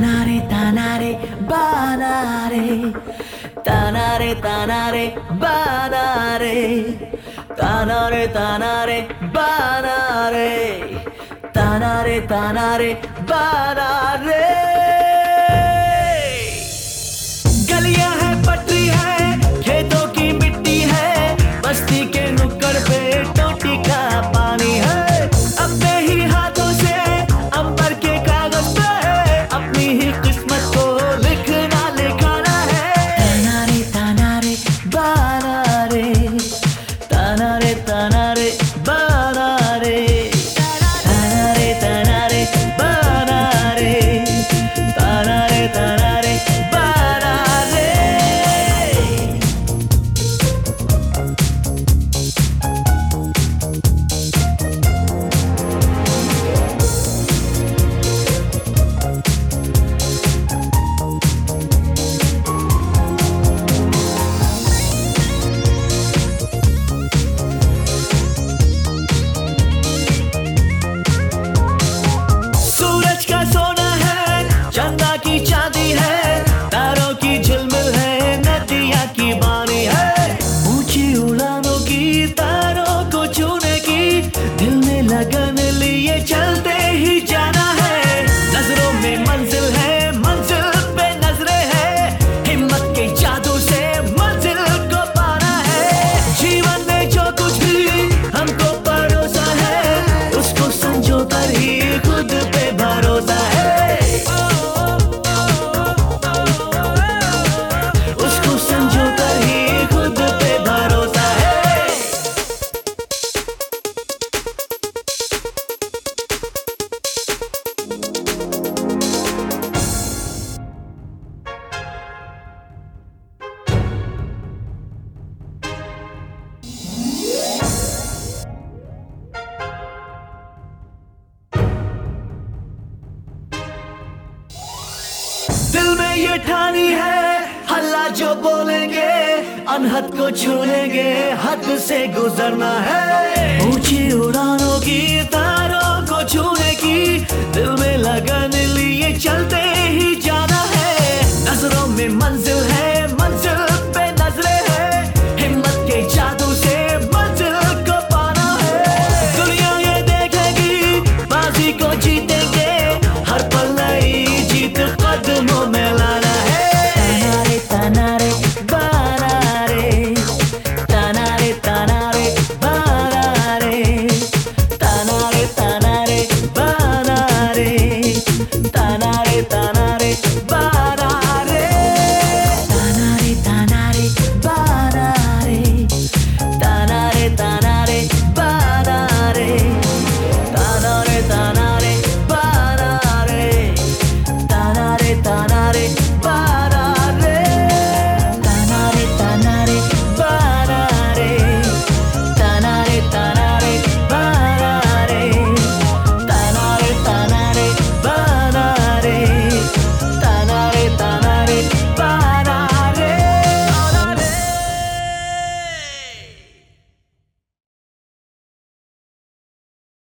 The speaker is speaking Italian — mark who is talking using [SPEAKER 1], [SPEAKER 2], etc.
[SPEAKER 1] Tanare, tanare, banare. Tanare, tanare, banare. Tanare, tanare, banare. Tanare, tanare, banare. ये ठानी है, हल्ला जो बोलेंगे, अनहद को छूएँगे, हद से गुजरना है। ऊँची उड़ानों की तारों को छूने की, दिल में लगन लिए चलते